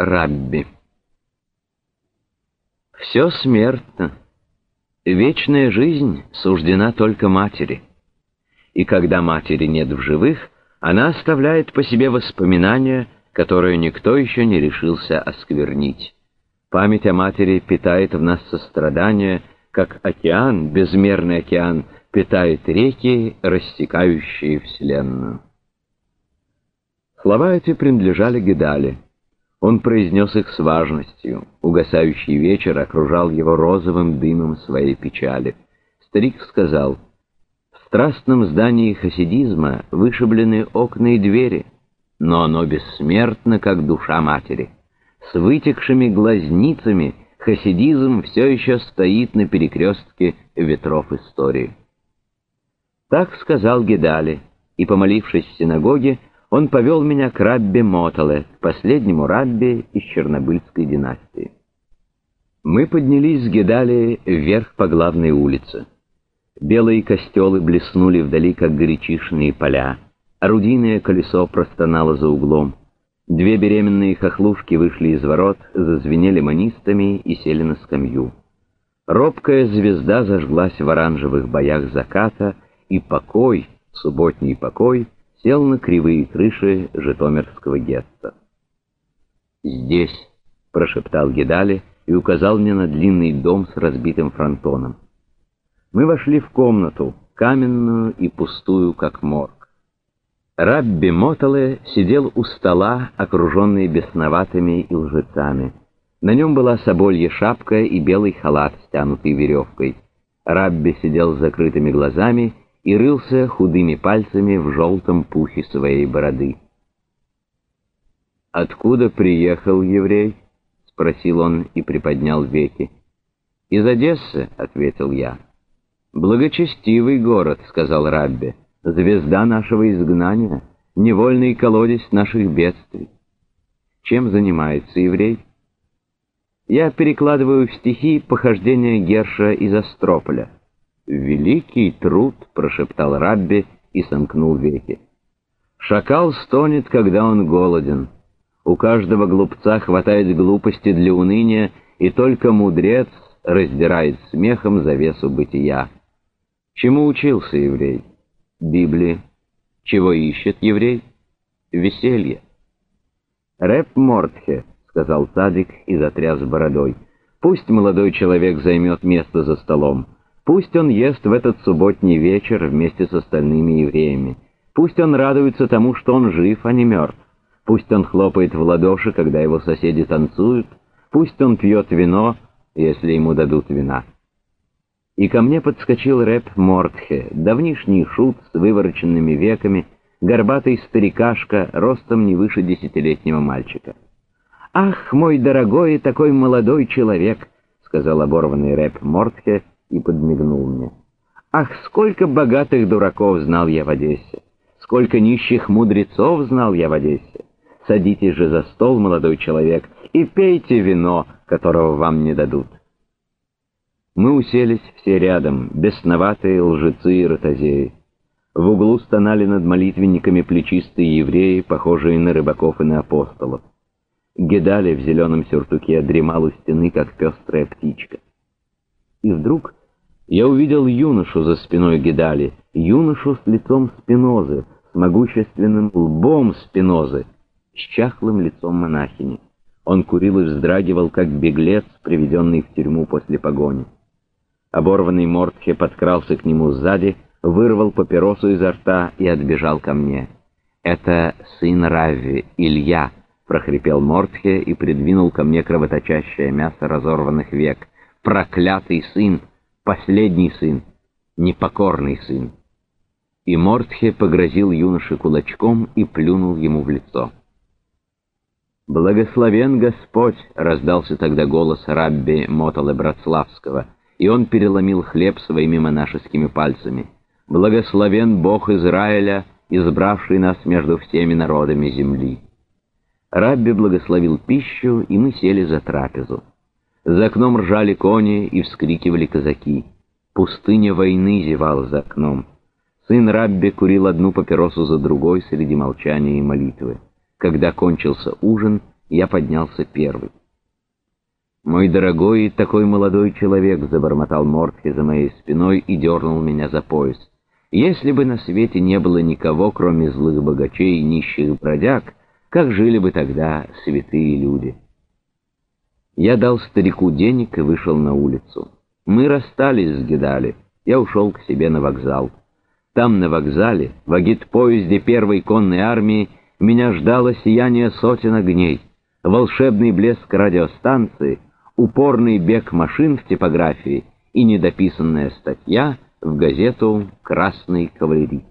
Рабби. Все смертно. Вечная жизнь суждена только матери. И когда матери нет в живых, она оставляет по себе воспоминания, которые никто еще не решился осквернить. Память о матери питает в нас сострадание, как океан, безмерный океан, питает реки, рассекающие Вселенную. Слова эти принадлежали Гедале. Он произнес их с важностью. Угасающий вечер окружал его розовым дымом своей печали. Старик сказал, «В страстном здании хасидизма вышиблены окна и двери, но оно бессмертно, как душа матери. С вытекшими глазницами хасидизм все еще стоит на перекрестке ветров истории». Так сказал Гедали, и, помолившись в синагоге, он повел меня к Раббе Мотале, последнему Раббе из Чернобыльской династии. Мы поднялись с Гедали вверх по главной улице. Белые костелы блеснули вдали, как горячишные поля. Орудийное колесо простонало за углом. Две беременные хохлушки вышли из ворот, зазвенели манистами и сели на скамью. Робкая звезда зажглась в оранжевых боях заката, и покой, субботний покой — сел на кривые крыши Житомирского гетто. «Здесь», — прошептал Гедали и указал мне на длинный дом с разбитым фронтоном. Мы вошли в комнату, каменную и пустую, как морг. Рабби Мотале сидел у стола, окруженный бесноватыми и лжецами. На нем была соболья шапка и белый халат, стянутый веревкой. Рабби сидел с закрытыми глазами и рылся худыми пальцами в желтом пухе своей бороды. «Откуда приехал еврей?» — спросил он и приподнял веки. «Из Одессы», — ответил я. «Благочестивый город», — сказал Рабби, — «звезда нашего изгнания, невольный колодец наших бедствий». «Чем занимается еврей?» «Я перекладываю в стихи похождения Герша из Астрополя». «Великий труд», — прошептал Рабби и сомкнул веки. «Шакал стонет, когда он голоден. У каждого глупца хватает глупости для уныния, и только мудрец раздирает смехом завесу бытия. Чему учился еврей? Библии. Чего ищет еврей? Веселье. «Рэп Мортхе», — сказал Садик и затряс бородой. «Пусть молодой человек займет место за столом». Пусть он ест в этот субботний вечер вместе с остальными евреями. Пусть он радуется тому, что он жив, а не мертв. Пусть он хлопает в ладоши, когда его соседи танцуют. Пусть он пьет вино, если ему дадут вина. И ко мне подскочил рэп Мортхе, давнишний шут с вывороченными веками, горбатый старикашка, ростом не выше десятилетнего мальчика. «Ах, мой дорогой такой молодой человек!» — сказал оборванный рэп Мортхе, и подмигнул мне. Ах, сколько богатых дураков знал я в Одессе! Сколько нищих мудрецов знал я в Одессе! Садитесь же за стол, молодой человек, и пейте вино, которого вам не дадут. Мы уселись все рядом, бесноватые лжецы и ротозеи. В углу стонали над молитвенниками плечистые евреи, похожие на рыбаков и на апостолов. Гедали в зеленом сюртуке дремал у стены, как пестрая птичка. И вдруг я увидел юношу за спиной Гедали, юношу с лицом Спинозы, с могущественным лбом Спинозы, с чахлым лицом монахини. Он курил и вздрагивал, как беглец, приведенный в тюрьму после погони. Оборванный Мортхе подкрался к нему сзади, вырвал папиросу изо рта и отбежал ко мне. «Это сын Равви, Илья», — прохрипел Мортхе и придвинул ко мне кровоточащее мясо разорванных век. «Проклятый сын!» Последний сын, непокорный сын. И Мортхе погрозил юноше кулачком и плюнул ему в лицо. «Благословен Господь!» — раздался тогда голос рабби Мотала Братславского, и он переломил хлеб своими монашескими пальцами. «Благословен Бог Израиля, избравший нас между всеми народами земли!» Рабби благословил пищу, и мы сели за трапезу. За окном ржали кони и вскрикивали казаки. Пустыня войны зевала за окном. Сын Рабби курил одну папиросу за другой среди молчания и молитвы. Когда кончился ужин, Я поднялся первый. «Мой дорогой и такой молодой человек», — забормотал Мортхи за моей спиной и дернул меня за пояс. «Если бы на свете не было никого, кроме злых богачей и нищих бродяг, как жили бы тогда святые люди?» Я дал старику денег и вышел на улицу. Мы расстались с Гедали. Я ушел к себе на вокзал. Там, на вокзале, в агитпоезде первой конной армии, меня ждало сияние сотен огней, волшебный блеск радиостанции, упорный бег машин в типографии и недописанная статья в газету «Красный кавалерист».